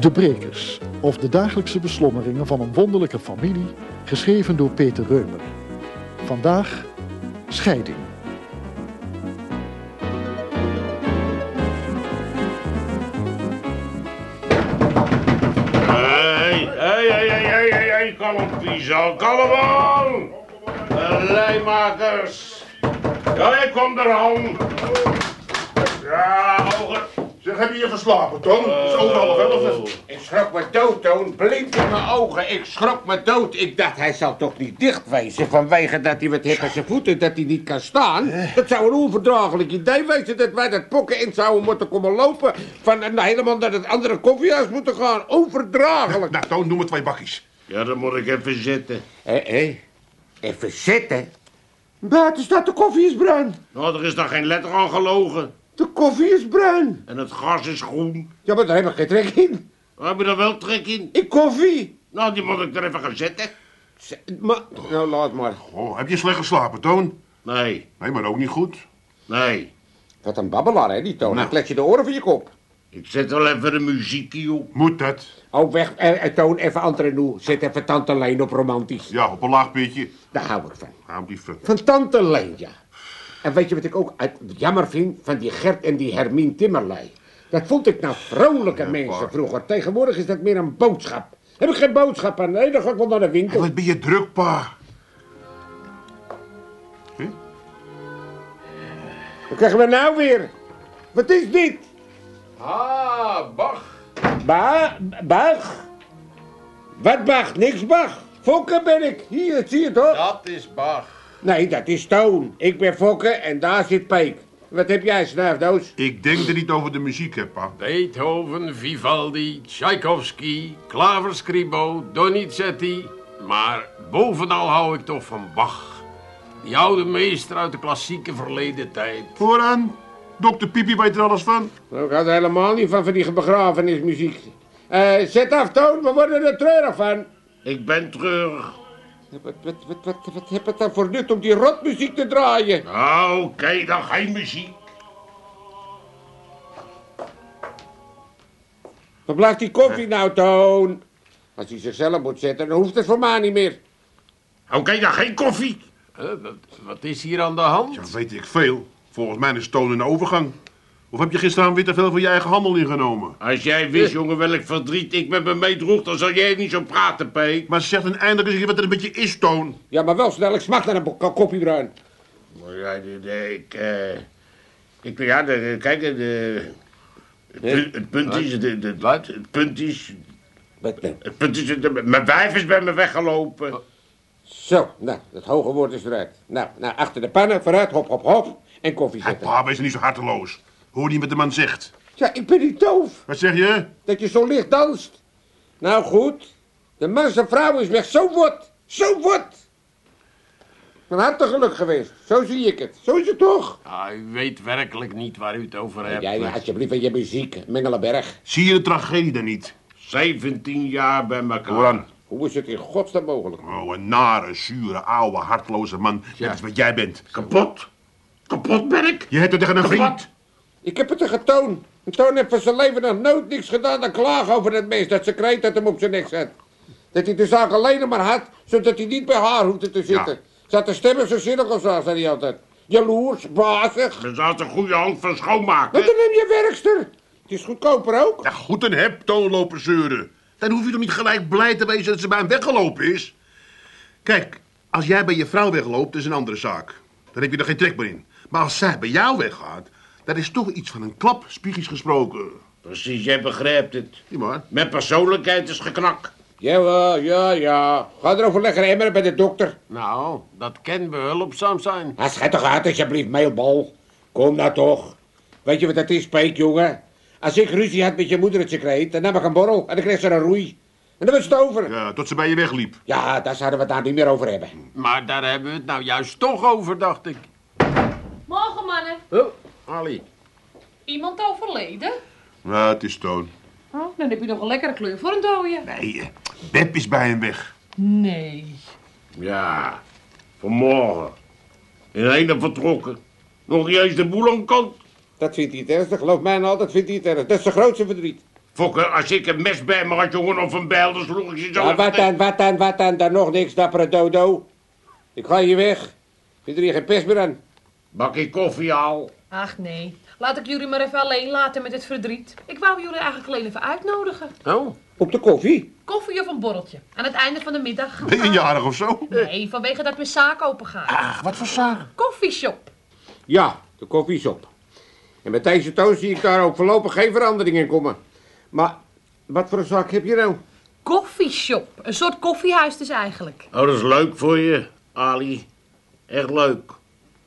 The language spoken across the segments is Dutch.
De Brekers, of de dagelijkse beslommeringen van een wonderlijke familie, geschreven door Peter Reumer. Vandaag scheiding. Hé, hé, hé, hé, hé, hé, kalm, Piezo, kalm aan! De lijmakers. Ja, ik kom eraan. Ja, ogen. Heb je je verslapen, Toon? Het is overal wel of het? Ik schrok me dood, Toon. Blind in mijn ogen. Ik schrok me dood. Ik dacht, hij zal toch niet dicht wezen vanwege dat hij aan zijn voeten, dat hij niet kan staan. Dat zou een onverdraaglijk idee wezen dat wij dat pokken in zouden moeten komen lopen. Van nou, helemaal naar het andere koffiehuis moeten gaan. Onverdraaglijk. Nou, Toon, noem maar twee bakjes. Ja, dan moet ik even zitten. Hé, hé. Even zitten. Buiten staat de koffie is bruin. Nou, er is nog geen letter aan gelogen. De koffie is bruin. En het gas is groen. Ja, maar daar heb ik geen trek in. Waar heb je er wel trek in? In koffie. Nou, die moet ik er even gaan zetten. Z- Maar, nou, laat maar. Oh, heb je slecht geslapen, Toon? Nee, Nee, maar ook niet goed. nee. Wat een babbelaar, hè, die toon. Dan klet je de oren van je kop. Ik zet wel even de muziekje op. Moet dat? Oh, weg, eh, eh, toon even entre nous. Zet even Tante Leen op romantisch. Ja, op een laag pitje. Daar hou ik van. Hou die fuck. Van Tante Leen, ja. En weet je wat ik ook uit- jammer vind? Van die Gert en die Hermien Timmerlei. Dat vond ik nou vrolijke mensen pa. vroeger. Tegenwoordig is dat meer een boodschap. Heb ik geen boodschap aan? Nee, dan ga ik wel naar de winkel. Wat ben je druk, pa? Wat krijgen we nou weer? Wat is dit? Ah, Bach. Ba Bach? Wat Bach? Niks Bach. Fokke ben ik. Hier, zie je toch? Dat is Bach. Nee, dat is Toon. Ik ben Fokke en daar zit Peek. Wat heb jij, snuifdoos? Ik denk er niet over de muziek, hè, pa. Beethoven, Vivaldi, Tchaikovsky, Klaverscribo, Donizetti. Maar bovenal hou ik toch van Bach. Die oude meester uit de klassieke verleden tijd. Vooraan. Dokter Pipi weet er alles van. Ik had er helemaal niet van, van die begrafenismuziek. Eh, zet af, Toon. We worden er treurig van. Ik ben terug. Wat, wat, wat, wat, wat heb het dan voor nut om die rotmuziek te draaien? Nou, oké, dan geen muziek. Waar blijft die koffie nou, Toon? Als hij zichzelf moet zetten, dan hoeft het voor mij niet meer. Oké, dan geen koffie. Wat, wat is hier aan de hand? Ja, weet ik veel. Volgens mij is Toon in de overgang. Of heb je gisteravond weer te veel van je eigen handel ingenomen? Als jij wist, jongen, welk verdriet ik met me meedroeg, dan zou jij niet zo praten, Peek. Maar zeg dan eindelijk eens wat er een beetje is, Toon. Ja, maar wel snel. Ik smaak naar een koffie bruin. Maar ja, ik, eh, ik, ja, de, kijk, de, het, punt, het punt is, de, de, Wat? het punt is, Wat nou? het punt is, de- mijn wijf is bij me weggelopen. Zo, nou, dat hoge woord is eruit. Nou, nou, achter de pannen, vooruit, hop, hop, hop. En koffie zetten. pa, wees niet zo harteloos. Hoor niet wat de man zegt. Ja, ik ben niet doof. Wat zeg je? Dat je zo licht danst. Nou goed, de man zijn vrouw is weg. Zo wat, zo wat. Van harte geluk geweest. Zo zie ik het. Zo is het toch? Ah, u weet werkelijk niet waar u het over hebt. Jij, alsjeblieft, met je muziek. Mengelenberg. Zie je de tragedie dan niet? 17 jaar bij elkaar. Hoor dan. Hoe is het in godsnaam mogelijk? Oh, een nare, zure, oude, hartloze man. Dat is wat jij bent. Kapot. Kapot ben ik. Je hebt het tegen een vriend. Ik heb het er getoond. En Toon heeft van zijn leven nog nooit niks gedaan dan klagen over dat mens dat ze kreet dat hem op zijn nek zat. Dat hij de zaak alleen maar had, zodat hij niet bij haar hoefde te zitten. Zat de stemmen zo zinnig of zo, zei hij altijd. Jaloers, bazig. Er zat een goede hand van schoonmaken. Maar dan neem je werkster. Het is goedkoper ook. Ja, goed en heb, Toon lopen zeuren. Dan hoef je toch niet gelijk blij te wezen dat ze bij hem weggelopen is. Kijk, als jij bij je vrouw wegloopt, is een andere zaak. Dan heb je er geen trek meer in. Maar als zij bij jou weggaat, dat is toch iets van een klap, spiegisch gesproken. Precies, jij begrijpt het. Ja, maar. Mijn persoonlijkheid is geknak. Jawel, ja, ja. Ga erover leggen emmeren bij de dokter. Nou, dat kan behulpzaam zijn. Ah, schijt toch uit, alsjeblieft, meelbal. Kom nou toch. Weet je wat dat is, Peek, jongen? Als ik ruzie had met je moeder het secreet, dan nam ik een borrel en dan kreeg ze een roei. En dan was het over. Ja, tot ze bij je wegliep. Ja, daar zouden we het nou niet meer over hebben. Maar daar hebben we het nou juist toch over, dacht ik. Morgen, mannen. Oh, Ali. Iemand overleden? Ja, het is Toon. Oh, dan heb je nog een lekkere kleur voor een dode. Nee, eh, Beb is bij hem weg. Nee. Ja, vanmorgen. In een vertrokken. Nog niet eens de boel aan kant. Dat vindt hij het ergste. Geloof mij nou, dat vindt hij het ergste. Dat is zijn grootste verdriet. Fokker, als ik een mes bij me had, jongen, of een bijl, dan sloeg ik je zo... Ja, wat dan, wat dan, wat dan? Dan nog niks, dappere dodo. Ik ga hier weg. Zit er hier geen pest meer aan? Bakje koffie al. Ach nee, laat ik jullie maar even alleen laten met het verdriet. Ik wou jullie eigenlijk alleen even uitnodigen. Oh, Op de koffie? Koffie of een borreltje. Aan het einde van de middag. Ben je jarig of zo? Nee, vanwege dat mijn zaak open gaat. Ach, wat voor zaak? Koffieshop. Ja, de koffie is op. En met deze toon zie ik daar ook voorlopig geen verandering in komen. Maar wat voor een zaak heb je nou? Koffieshop. Een soort koffiehuis dus eigenlijk. Oh, dat is leuk voor je, Ali. Echt leuk.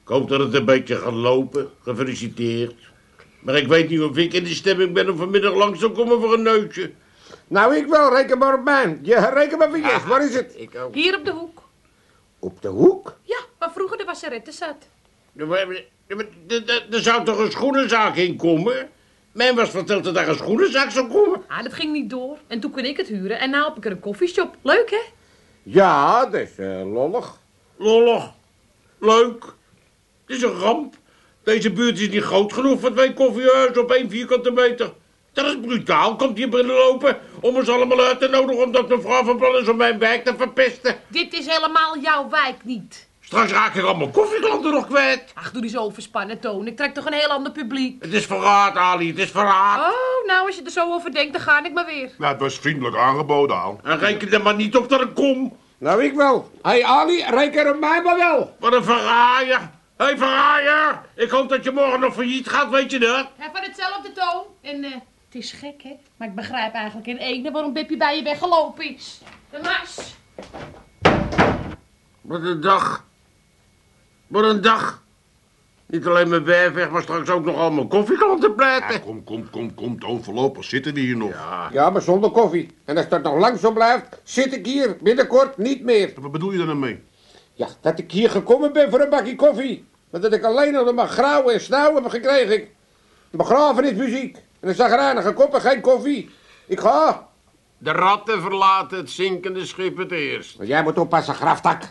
Ik hoop dat het een beetje gaat lopen. Gefeliciteerd. Maar ik weet niet of ik in de stemming ben om vanmiddag langs te komen voor een neusje. Nou, ik wel. Reken maar op mij. Je reken maar voor yes. Waar is het? ik ook. Hier op de hoek. Op de hoek? Ja, waar vroeger de wasserette zat. Er zou toch een schoenenzaak in komen? Mij was verteld dat daar een schoenenzaak zou komen. Ah, dat ging niet door. En toen kon ik het huren en nou heb ik er een koffieshop. Leuk, hè? Ja, dat is eh, lollig. Lollig. Leuk. Het is een ramp. Deze buurt is niet groot genoeg voor twee koffiehuizen op één vierkante meter. Dat is brutaal. Komt hier binnenlopen om ons allemaal uit te nodigen omdat mevrouw van plan is om mijn wijk te verpesten. Dit is helemaal jouw wijk niet. Straks raak ik al mijn koffieklanten nog kwijt. Ach, doe die zo overspannen, Toon. Ik trek toch een heel ander publiek. Het is verraad, Ali. Het is verraad. Oh, nou, als je er zo over denkt, dan ga ik maar weer. Nou, het was vriendelijk aangeboden, Al. En reken er maar niet op dat ik kom. Nou, ik wel. Hé, hey, Ali, reken op mij maar wel. Wat een verraaier. Hé, hey, verraaier. Ik hoop dat je morgen nog failliet gaat, weet je dat? Hij van hetzelfde toon. En eh, het is gek, hè? Maar ik begrijp eigenlijk in ene waarom Bippie bij je weggelopen is. De mas. Wat een dag. Wat een dag. Niet alleen mijn werf weg, maar straks ook nog al mijn koffieklanten Ja, pleiten. kom, kom, kom, kom, Toon, voorlopig zitten we hier nog. Ja, maar zonder koffie. En als dat nog lang zo blijft, zit ik hier binnenkort niet meer. Wat bedoel je daar nou mee? Ja, dat ik hier gekomen ben voor een bakje koffie. Maar dat ik alleen nog maar grauwen en snauwen heb gekregen. Een begrafenismuziek. En een zagrijnige kop en geen koffie. Ik ga. De ratten verlaten het zinkende schip het eerst. Maar jij moet oppassen, graftak.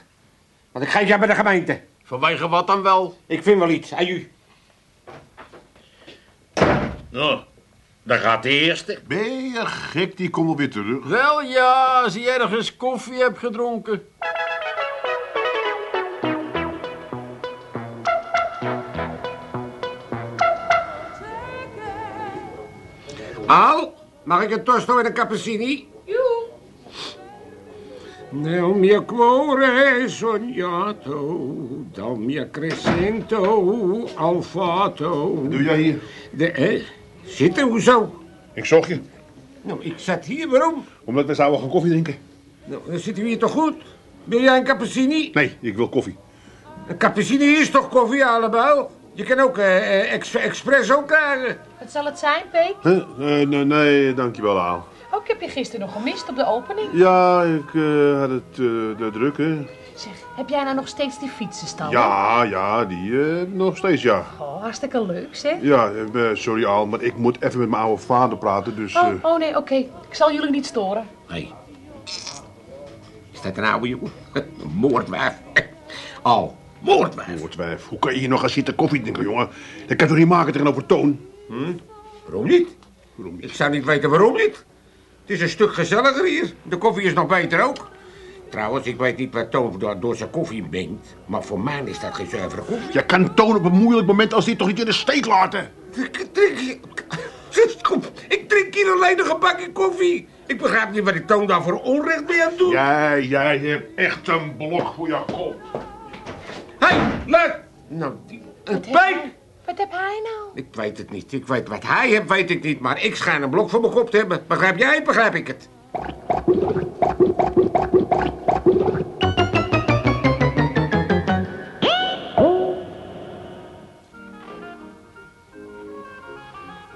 Want ik geef jou bij de gemeente. Vanwege wat dan wel? Ik vind wel iets. Aju. Nou, daar gaat de eerste. Ben je gek, die komt wel weer terug. Wel ja, als je ergens koffie hebt gedronken. Al, mag ik een tosto en een cappuccini? Joe. Nel mio cuore sognato, dal mio crescento al fato. Doe jij hier? De, eh, zitten, hoezo? Ik zocht je. Nou, ik zat hier, waarom? Omdat we zouden gaan koffie drinken. Nou, dan zitten we hier toch goed? Wil jij een cappuccini? Nee, ik wil koffie. Een cappuccini is toch koffie, allebei? Je kan ook eh, eh, ex espresso krijgen. Wat zal het zijn, Peek? Huh? Nee, nee, nee, dankjewel, Aal. Oh, ik heb je gisteren nog gemist op de opening. Ja, ik eh, had het eh, de druk, hè. Zeg, heb jij nou nog steeds die fietsenstal? Ja, ja, die eh, nog steeds, ja. Oh, hartstikke leuk, zeg. Ja, eh, sorry Al, maar ik moet even met mijn oude vader praten, dus... eh, Oh, oh nee, oké. Ik zal jullie niet storen. Hé. Is dat een oude jongen? Moordwijf. Al, moordwijf. Moordwijf, hoe kan je hier nog gaan zitten koffie drinken, jongen? Dat kan je toch niet maken tegenover Toon? Waarom niet? Waarom niet? Ik zou niet weten waarom niet. Het is een stuk gezelliger hier. De koffie is nog beter ook. Trouwens, ik weet niet wat Toon door, door zijn koffie mengt. Maar voor mij is dat geen zuivere koffie. Je kan Toon op een moeilijk moment als dit toch niet in de steek laten? Ik drink hier... Kom, Ik drink hier alleen nog een bakje koffie. Ik begrijp niet wat ik Toon daar voor onrecht mee aan doe. Jij, jij hebt echt een blok voor je kop. Hé, hey, leuk. Nou, die, een hij- Wat heb hij nou? Ik weet het niet. Ik weet wat hij heeft, weet ik niet. Maar ik schijn een blok voor mijn kop te hebben. Begrijp jij het, begrijp ik het.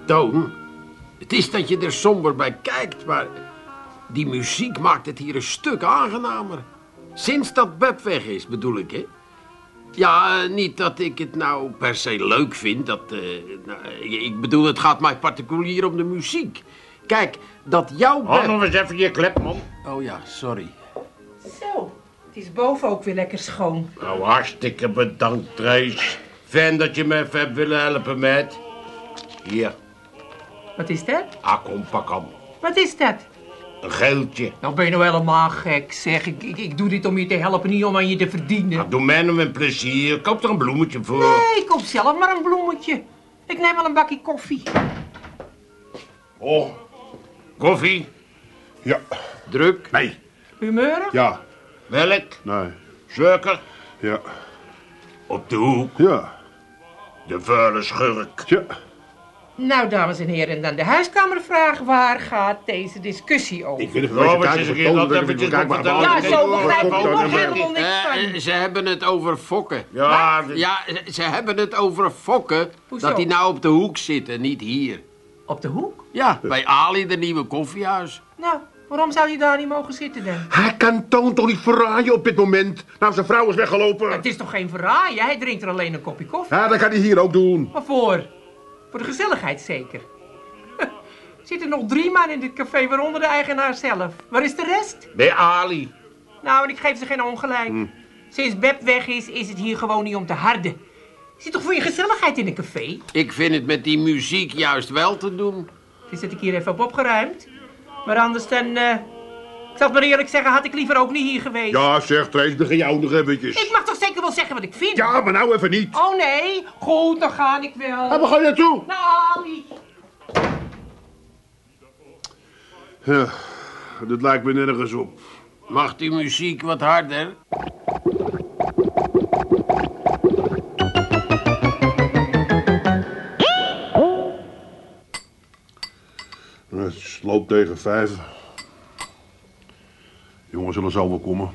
Toon, het is dat je er somber bij kijkt, maar die muziek maakt het hier een stuk aangenamer. Sinds dat Beb weg is, bedoel ik, hè? Ja, eh, niet dat ik het nou per se leuk vind. Dat, eh, nou, ik- ik bedoel, het gaat mij particulier om de muziek. Kijk, dat jouw Hou Beb... nog eens even je klep, man. Oh ja, sorry. Zo, het is boven ook weer lekker schoon. Nou, hartstikke bedankt, Trace. Fijn dat je me even hebt willen helpen met. Hier, Wat is dat? ah, kom, pak hem. Wat is dat? Een geeltje. Nou ben je nou helemaal gek, zeg. Ik, ik, ik doe dit om je te helpen, niet om aan je te verdienen. Nou, doe mij nou een plezier. Koop er een bloemetje voor. Nee, ik koop zelf maar een bloemetje. Ik neem wel een bakje koffie. Oh, Koffie, ja. Druk. Nee. Humeuren? Ja. melk, Nee. suiker. Ja. Op de hoek, Ja. de vuile schurk. Tja. Nou, dames en heren, dan de huiskamervraag. Waar gaat deze discussie over? Ik vind het wel er tijd dat dat eventjes. Ja, zo begrijp ik nog helemaal niks Eh, van. ze hebben het over fokken. Ja, Ja, ze hebben het over fokken. Hoezo? Dat hij nou op de hoek zit en niet hier. Op de hoek? Ja, bij Ali, de nieuwe koffiehuis. Nou, waarom zou je daar niet mogen zitten dan? Hij kan Toon toch niet verraaien op dit moment? Nou, zijn vrouw is weggelopen. Het is toch geen verraaien? Hij drinkt er alleen een kopje koffie. Ja, dat kan hij hier ook doen. Waarvoor? Voor de gezelligheid zeker. Zitten nog drie man in dit café, waaronder de eigenaar zelf. Waar is de rest? bij Ali. Nou, en ik geef ze geen ongelijk. Sinds Beb weg is, is het hier gewoon niet om te harden. Zit toch voor je gezelligheid in een café? Ik vind het met die muziek juist wel te doen. Dus zit ik hier even op opgeruimd. Maar anders dan... eh, ik zal het maar eerlijk zeggen, had ik liever ook niet hier geweest. Ja, zeg, Trace, begin jou nog eventjes. Ik mag toch zeker wel zeggen wat ik vind? Ja, maar nou even niet. Oh nee, goed, dan ga ik wel. Ja, waar ga je naartoe? Nou, Ali. Ja, dat lijkt me nergens op. Mag die muziek wat harder? Het loopt tegen vijf. Jongens zullen zo wel komen.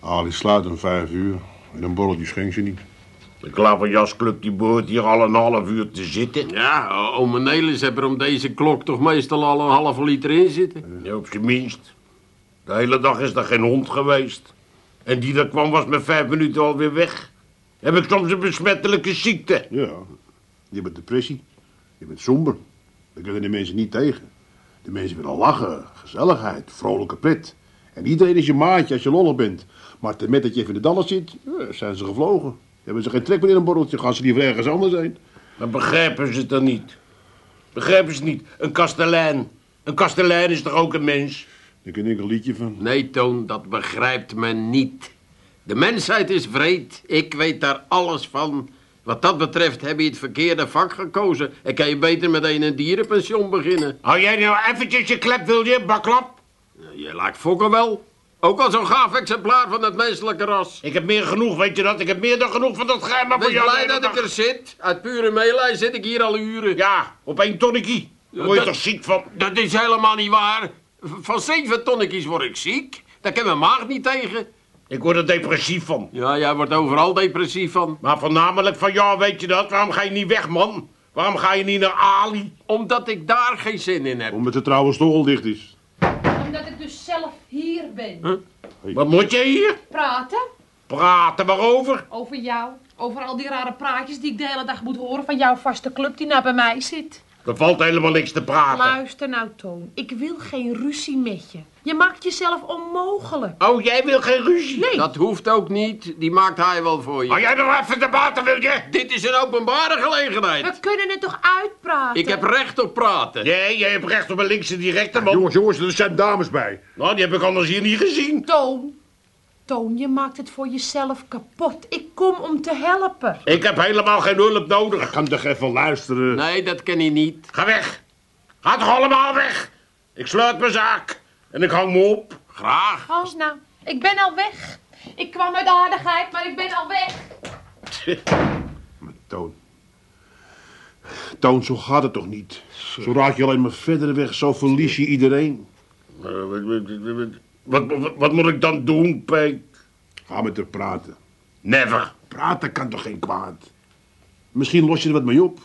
Ali sluit om vijf uur. En een borreltje schenkt ze niet. De klaverjasclub die behoort hier al een half uur te zitten. Ja, ome Nelis hebben er om deze klok toch meestal al een halve liter in zitten. Ja, op zijn minst. De hele dag is er geen hond geweest. En die er kwam was met vijf minuten alweer weg. Heb ik soms een besmettelijke ziekte. Ja, je bent depressie. Je bent somber. Daar kunnen de mensen niet tegen. De mensen willen lachen, gezelligheid, vrolijke pret. En iedereen is je maatje als je lollig bent. Maar te met dat je even in de dalles zit, ja, zijn ze gevlogen. Hebben ze geen trek meer in een borreltje, gaan ze liever ergens anders heen. Dan begrijpen ze het dan niet. Begrijpen ze het niet. Een kastelein. Een kastelein is toch ook een mens? Daar ken ik een liedje van. Nee, Toon, dat begrijpt men niet. De mensheid is vreed. Ik weet daar alles van. Wat dat betreft heb je het verkeerde vak gekozen. En kan je beter meteen een dierenpension beginnen. Hou jij nou eventjes je klep, wil je, baklap? Je lijkt fokken wel. Ook al zo'n gaaf exemplaar van het menselijke ras. Ik heb meer genoeg, weet je dat? Ik heb meer dan genoeg van dat geheim jou. de blij dat ik er zit. Uit pure meelij zit ik hier al uren. Ja, op één tonnekie. Daar word je dat- toch ziek van? Dat is helemaal niet waar. Van zeven tonnetjes word ik ziek. Daar kan mijn maag niet tegen. Ik word er depressief van. Ja, jij wordt overal depressief van. Maar voornamelijk van jou, weet je dat? Waarom ga je niet weg, man? Waarom ga je niet naar Ali? Omdat ik daar geen zin in heb. Omdat de trouwens toch al dicht is. Omdat ik dus zelf hier ben. Wat moet je hier? Praten Praten waarover? over jou. Over al die rare praatjes die ik de hele dag moet horen van jouw vaste club die nou bij mij zit. Er valt helemaal niks te praten. Luister nou, Toon. Ik wil geen ruzie met je. Je maakt jezelf onmogelijk. Oh, jij wil geen ruzie? Nee. Dat hoeft ook niet. Die maakt hij wel voor je. Hou jij nog even de baten, wil je? Dit is een openbare gelegenheid. We kunnen het toch uitpraten? Ik heb recht op praten. Nee, jij hebt recht op een linkse directe, man. Jongens, jongens, er zijn dames bij. Nou, die heb ik anders hier niet gezien. Toon. Toon, je maakt het voor jezelf kapot. Ik kom om te helpen. Ik heb helemaal geen hulp nodig. Kan toch even luisteren. Nee, dat kan hij niet. Ga weg. Ga toch allemaal weg. Ik sluit mijn zaak. En ik hang me op. Graag. Hans, nou, ik ben al weg. Ik kwam uit aardigheid, maar ik ben al weg. Maar Toon. Toon, zo gaat het toch niet? Zo raak je alleen maar verder weg, zo verlies je iedereen. Wat, wat, wat, moet ik dan doen, Peet? Ga met haar praten. Never. Praten kan toch geen kwaad? Misschien los je er wat mee op.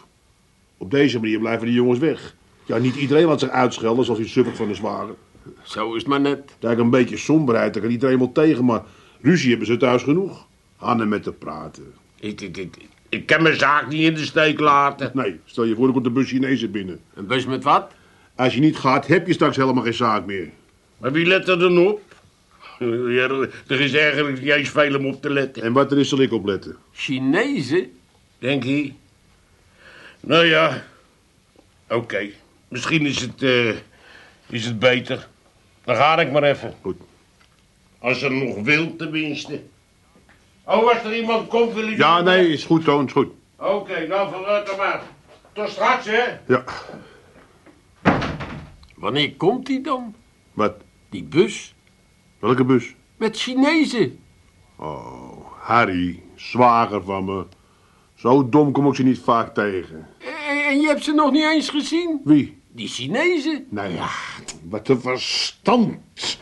Op deze manier blijven die jongens weg. Ja, niet iedereen laat zich uitschelden zoals die suffert van de zwager. Zo is het maar net. Kijk, een beetje somberheid, daar kan iedereen wel tegen, maar ruzie hebben ze thuis genoeg. Ga er met te praten. Ik, ik, ik, ik kan mijn zaak niet in de steek laten. Nee, stel je voor, er komt een bus Chinezen binnen. Een bus met wat? Als je niet gaat, heb je straks helemaal geen zaak meer. Maar wie let er dan op? Ja, er- is eigenlijk niet eens veel om op te letten. En wat er is, zal ik opletten. Chinezen? Denk je? Nou ja. Oké. Misschien is het, eh, is het beter. Dan ga ik maar even. Goed. Als er nog wil, tenminste. Oh, als er iemand komt, wil je... Ja, nee, is goed, Toon, is goed. Oké, nou, vooruit dan maar. Tot straks, hè. Ja. Wanneer komt die dan? Wat? Die bus? Welke bus? Met Chinezen. Oh, Harry, zwager van me. Zo dom kom ik ze niet vaak tegen. En, en je hebt ze nog niet eens gezien? Wie? Die Chinezen. Nou ja, wat een verstand.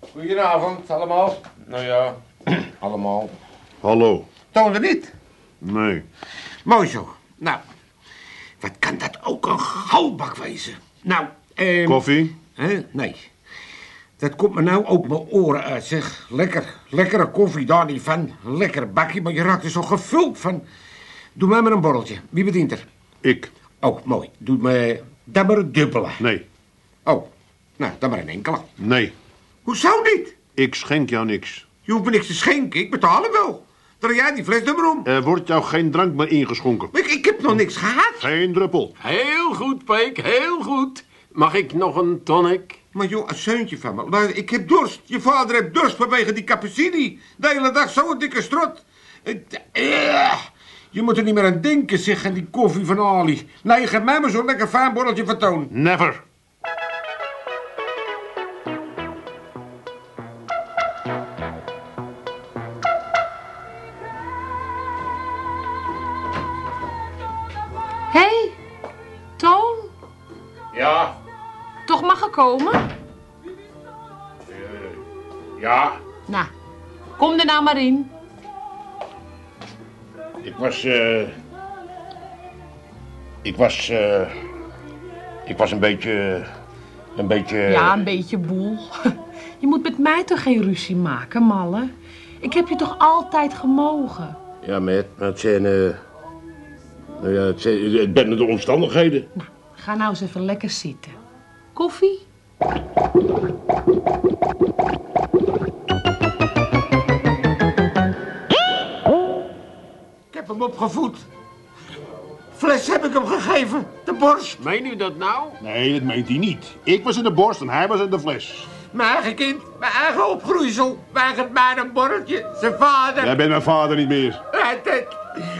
Goedenavond, allemaal. Nou ja, allemaal. Hallo. Toon er niet. Nee. Mooi zo. Nou, wat kan dat ook een goudbak wezen? Nou, eh... Koffie? Hè? Nee. Dat komt me nou ook mijn oren uit, zeg. Lekker, lekkere koffie, daar niet van. Lekker bakje, maar je raakt er zo gevuld van. Doe mij maar een borreltje. Wie bedient er? Ik. Oh, mooi. Doe me dan maar een dubbele. Nee. Oh, nou, dan maar een enkele. Nee. Hoezo niet? Ik schenk jou niks. Je hoeft me niks te schenken, ik betaal hem wel. Draai jij die fles er maar om. Er wordt jou geen drank meer ingeschonken. Ik, ik heb nog niks gehad. Geen druppel. Heel goed, Peek, heel goed. Mag ik nog een tonic? Maar joh, een zeuntje van me. Luister, Ik heb dorst. Je vader heeft dorst vanwege die cappuccini. De hele dag zo'n dikke strot. Eh, Je moet er niet meer aan denken, zeg, aan die koffie van Ali. Nee, geef mij maar zo'n lekker fijn borreltje van Toon. Never. Komen? ja. Nou, kom er nou maar in. Ik was, eh... Ik was, eh... Ik was een beetje... Een beetje... Ja, een beetje boel. Je moet met mij toch geen ruzie maken, malle? Ik heb je toch altijd gemogen? Ja, met, maar het zijn, eh... Nou ja, het, zijn, het de omstandigheden. Ga nou eens even lekker zitten. Koffie? Ik heb hem opgevoed. Fles heb ik hem gegeven. De borst. Meen u dat nou? Nee, dat meent hij niet. Ik was in de borst en hij was in de fles. Mijn eigen kind. Mijn eigen opgroeisel. Weigert mij een borreltje. Zijn vader. Jij bent mijn vader niet meer.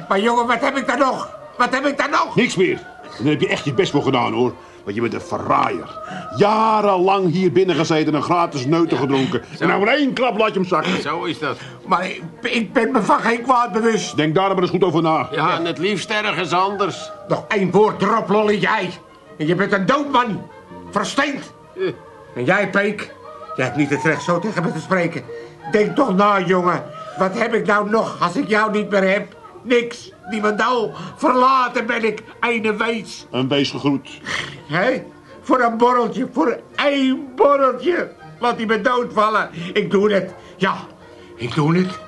Maar jongen, wat heb ik daar nog? Wat heb ik daar nog? Niks meer. En daar heb je echt je best voor gedaan, hoor. Want je bent een verraaier. Jarenlang hier binnen gezeten en gratis neuten gedronken. En nou in één klap laat je hem zakken. Zo is dat. Maar ik, ik ben me van geen kwaad bewust. Denk daar maar eens goed over na. Ja, en het liefst ergens anders. Nog één woord erop, lolly, jij. En je bent een doodman. Versteend. Eh. En jij, Peek, jij hebt niet het recht zo tegen me te spreken. Denk toch na, jongen. Wat heb ik nou nog als ik jou niet meer heb? Niks. Niemendal. Verlaten ben ik. Eine wees. Een wees gegroet. Hé? Voor een borreltje. Voor één borreltje. Laat die me doodvallen. Ik doe het. Ja, ik doe het.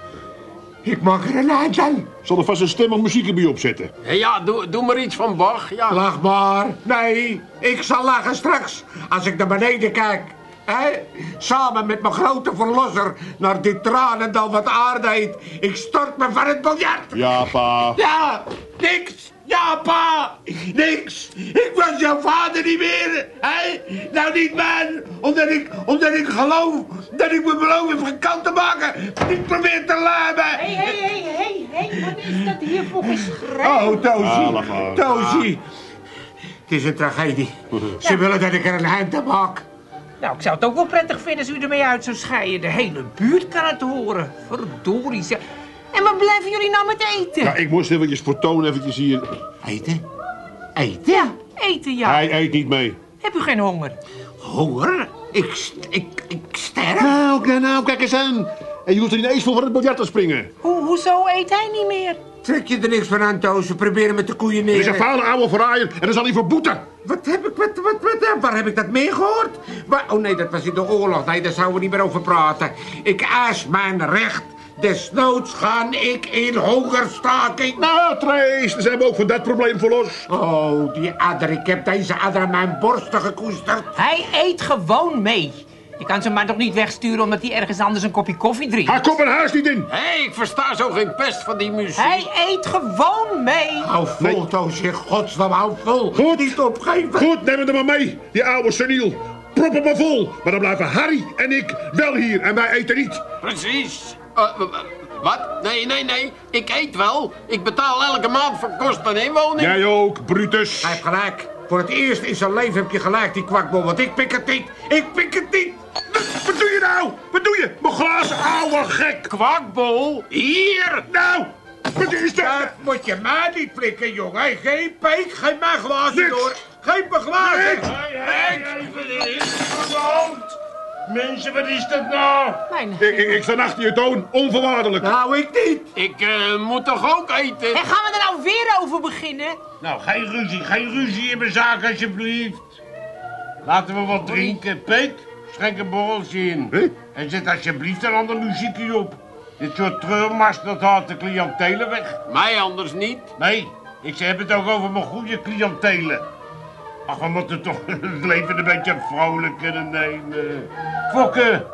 Ik maak er een eind aan. Zal er vast een stemmig muziek bij opzetten. Hé, Ja, doe, doe maar iets van Bach. Ja. Lach maar. Nee, ik zal lachen straks als ik naar beneden kijk. Hè? Samen met mijn grote verlosser naar dit tranendal wat aarde heet. Ik stort me van het biljart. Ja, pa. Ja, niks. Ja, pa. Niks. Ik was jouw vader niet meer. Hè? Nou niet, man. Omdat ik, omdat ik geloof dat ik mijn beloof heb gekant te maken. Ik probeer te luimen. Hé, hé, hé, hé, hé, wat is dat hier voor geschreeuw? Oh. Ah, maar. Tozy. Het is een tragedie. Ze willen dat ik er een eind aan maak. Nou, ik zou het ook wel prettig vinden als u ermee uit zou scheiden. De hele buurt kan het horen. Verdorie zeg. En waar blijven jullie nou met eten? Ja, ik moest eventjes voor Toon eventjes hier. Eten? Eten? Ja, eten ja. Hij eet niet mee. Heb u geen honger? Honger? Ik, ik, ik sterf? Nou, nou, nou, kijk eens aan. En je hoeft er niet eens voor van het biljart te springen. Hoe, hoezo eet hij niet meer? Trek je er niks van aan, Toos? Ze proberen me te koeien Hij is een neer. vuile oude verraaier en dan zal hij verboeten. Wat heb ik, wat, wat, wat, waar heb ik dat meer gehoord? Waar, oh nee, dat was in de oorlog. Nee, daar zouden we niet meer over praten. Ik eis mijn recht. Desnoods ga ik in hongerstaking. Nou, Trace, dan zijn we ook van dat probleem verlost. Oh, die adder. Ik heb deze adder aan mijn borsten gekoesterd. Hij eet gewoon mee. Je kan zijn man toch niet wegsturen omdat hij ergens anders een kopje koffie drinkt? Haar kop en huis niet in. Hé, ik versta zo geen pest van die muziek. Hij eet gewoon mee. Hou vol, Toon, zeg. Godsnaam, hou vol. Goed. Niet opgeven. Goed, neem hem er maar mee, die oude seniel. Prop hem maar vol. Maar dan blijven Harry en ik wel hier en wij eten niet. Precies. Eh, w- w- wat? Nee, nee, nee. Ik eet wel. Ik betaal elke maand voor kost en inwoning. Jij ook, Brutus. Hij heeft gelijk. Voor het eerst in zijn leven heb je gelijk, die kwakbol. Want ik pik het niet. Ik pik het niet. Wat, doe je nou? Wat doe je? Mijn glazen oude gek. Kwakbol? Hier! Nou, wat is Dat dat? moet je maar niet flikken, jongen. Geen peek, geen mijn glazen Niks. door. Geen mijn glazen. Mensen, wat is dat nou? Mijn Ik, ik, ik sta achter je toon, onvoorwaardelijk. Nou, ik niet. Ik eh, moet toch ook eten? En gaan we er nou weer over beginnen? Nou, geen ruzie, geen ruzie in mijn zaak alsjeblieft. Laten we wat drinken. Peek, schenk een borreltje in. Hé? En zet alsjeblieft een ander muziekje op. Dit soort treurmars, dat haalt de cliëntelen weg. Mij anders niet. Nee, ik heb het ook over mijn goede cliëntelen. Ach, we moeten toch het leven een beetje vrolijk kunnen nemen. Fokke,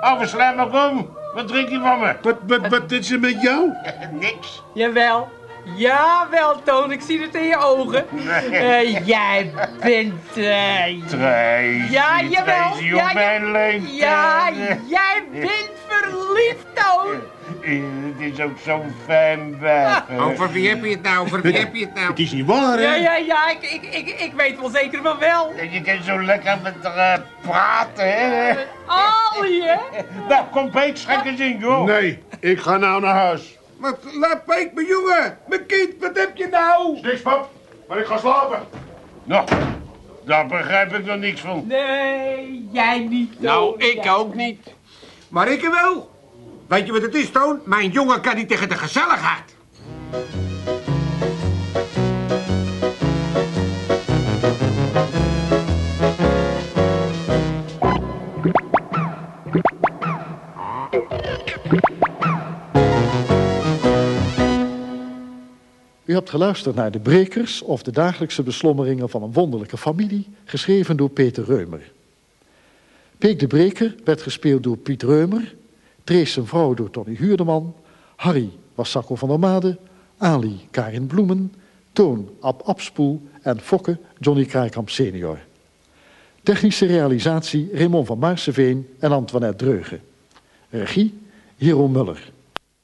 oude slijmer, kom. Wat drink je van me? Wat, wat, wat is er met jou? Niks. Jawel. Jawel, Toon, ik zie het in je ogen. Eh, jij bent... Tracy, ja, jawel. Tracy Ja, op mijn ja, leeftijd. ja, jij bent verliefd, Toon. Het is ook zo'n fijn wijf. hè. Over wie heb je het nou? Over wie heb je het nou? Het is niet waar, hè? Ja, ja, ja, ik, ik, ik, ik weet wel zeker van wel. En Je kan zo lekker met haar eh, praten, hè? Al je? Nou, kom Peek, schenk eens in, joh. Nee, ik ga nou naar huis. Wat, laat peek me, jongen. Mijn kind, wat heb je nou? Niks, pap. Maar ik ga slapen. Nou, daar begrijp ik nog niks van. Nee, jij niet, Toon. Nou, ik Jij- ook niet. Maar ik wel. Weet je wat het is, Toon? Mijn jongen kan niet tegen de gezelligheid. Hebt geluisterd naar De Brekers of de dagelijkse beslommeringen van een wonderlijke familie, geschreven door Peter Reumer. Peek de Breker werd gespeeld door Piet Reumer, Trees zijn vrouw door Tony Huurdeman, Harry was Sacco van der Made, Ali Karin Bloemen, Toon Ab Abspoel en Fokke Johnny Kraaikamp senior. Technische realisatie Raymond van Maarseveen en Antoinette Dreugen. Regie Hero Muller.